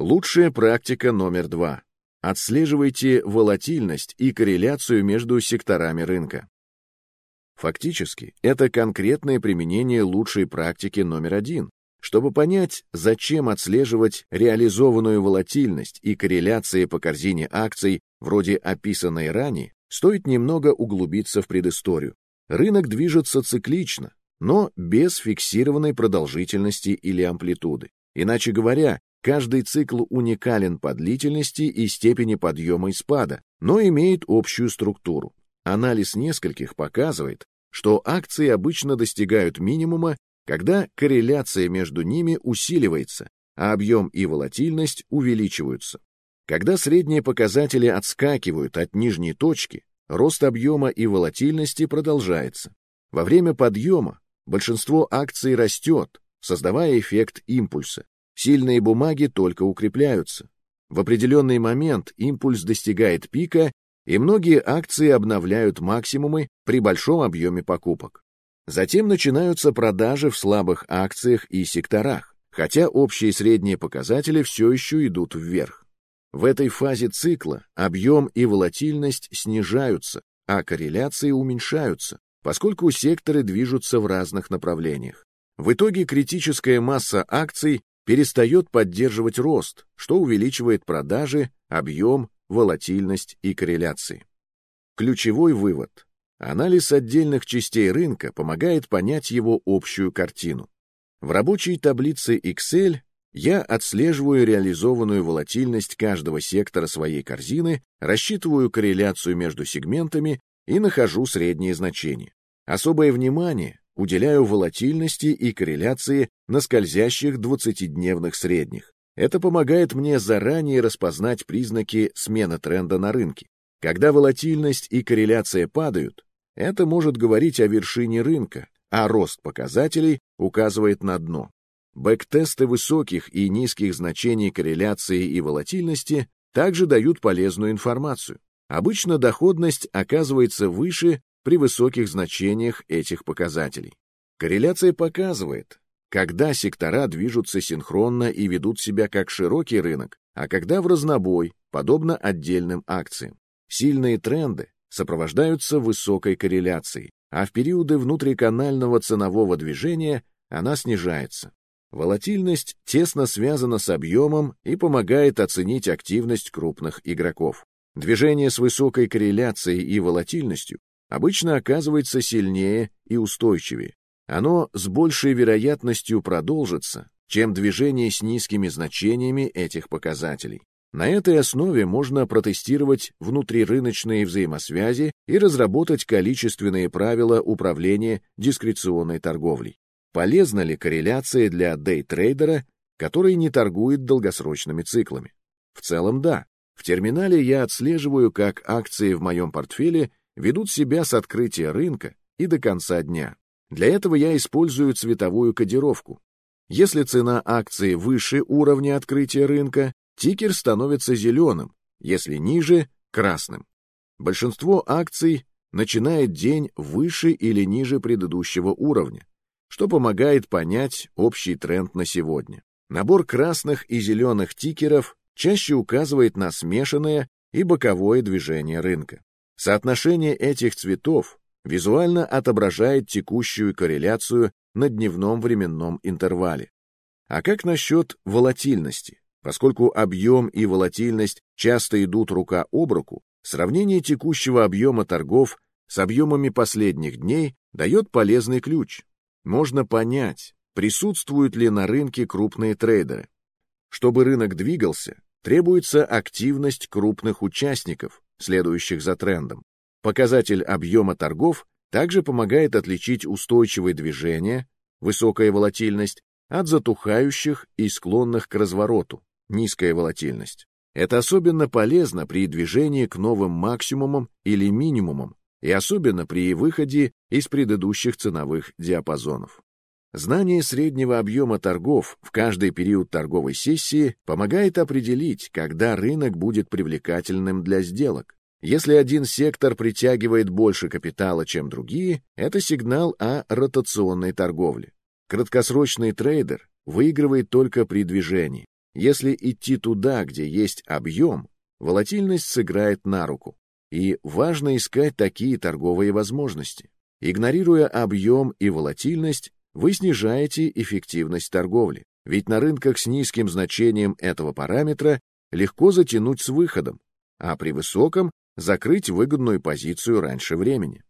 Лучшая практика номер два. Отслеживайте волатильность и корреляцию между секторами рынка. Фактически, это конкретное применение лучшей практики номер один. Чтобы понять, зачем отслеживать реализованную волатильность и корреляции по корзине акций, вроде описанной ранее, стоит немного углубиться в предысторию. Рынок движется циклично, но без фиксированной продолжительности или амплитуды. Иначе говоря, каждый цикл уникален по длительности и степени подъема и спада, но имеет общую структуру. Анализ нескольких показывает, что акции обычно достигают минимума, когда корреляция между ними усиливается, а объем и волатильность увеличиваются. Когда средние показатели отскакивают от нижней точки, рост объема и волатильности продолжается. Во время подъема большинство акций растет, создавая эффект импульса. Сильные бумаги только укрепляются. В определенный момент импульс достигает пика и многие акции обновляют максимумы при большом объеме покупок. Затем начинаются продажи в слабых акциях и секторах, хотя общие средние показатели все еще идут вверх. В этой фазе цикла объем и волатильность снижаются, а корреляции уменьшаются, поскольку секторы движутся в разных направлениях. В итоге критическая масса акций перестает поддерживать рост, что увеличивает продажи, объем волатильность и корреляции. Ключевой вывод. Анализ отдельных частей рынка помогает понять его общую картину. В рабочей таблице Excel я отслеживаю реализованную волатильность каждого сектора своей корзины, рассчитываю корреляцию между сегментами и нахожу средние значения. Особое внимание уделяю волатильности и корреляции на скользящих 20-дневных средних. Это помогает мне заранее распознать признаки смены тренда на рынке. Когда волатильность и корреляция падают, это может говорить о вершине рынка, а рост показателей указывает на дно. Бэктесты высоких и низких значений корреляции и волатильности также дают полезную информацию. Обычно доходность оказывается выше при высоких значениях этих показателей. Корреляция показывает, когда сектора движутся синхронно и ведут себя как широкий рынок, а когда в разнобой, подобно отдельным акциям. Сильные тренды сопровождаются высокой корреляцией, а в периоды внутриканального ценового движения она снижается. Волатильность тесно связана с объемом и помогает оценить активность крупных игроков. Движение с высокой корреляцией и волатильностью обычно оказывается сильнее и устойчивее, оно с большей вероятностью продолжится, чем движение с низкими значениями этих показателей. На этой основе можно протестировать внутрирыночные взаимосвязи и разработать количественные правила управления дискреционной торговлей. Полезна ли корреляция для дейтрейдера, который не торгует долгосрочными циклами? В целом да. В терминале я отслеживаю, как акции в моем портфеле ведут себя с открытия рынка и до конца дня. Для этого я использую цветовую кодировку. Если цена акции выше уровня открытия рынка, тикер становится зеленым, если ниже — красным. Большинство акций начинает день выше или ниже предыдущего уровня, что помогает понять общий тренд на сегодня. Набор красных и зеленых тикеров чаще указывает на смешанное и боковое движение рынка. Соотношение этих цветов визуально отображает текущую корреляцию на дневном временном интервале. А как насчет волатильности? Поскольку объем и волатильность часто идут рука об руку, сравнение текущего объема торгов с объемами последних дней дает полезный ключ. Можно понять, присутствуют ли на рынке крупные трейдеры. Чтобы рынок двигался, требуется активность крупных участников, следующих за трендом. Показатель объема торгов также помогает отличить устойчивые движения, высокая волатильность, от затухающих и склонных к развороту, низкая волатильность. Это особенно полезно при движении к новым максимумам или минимумам, и особенно при выходе из предыдущих ценовых диапазонов. Знание среднего объема торгов в каждый период торговой сессии помогает определить, когда рынок будет привлекательным для сделок. Если один сектор притягивает больше капитала, чем другие, это сигнал о ротационной торговле. Краткосрочный трейдер выигрывает только при движении. Если идти туда, где есть объем, волатильность сыграет на руку. И важно искать такие торговые возможности. Игнорируя объем и волатильность, вы снижаете эффективность торговли. Ведь на рынках с низким значением этого параметра легко затянуть с выходом, а при высоком закрыть выгодную позицию раньше времени.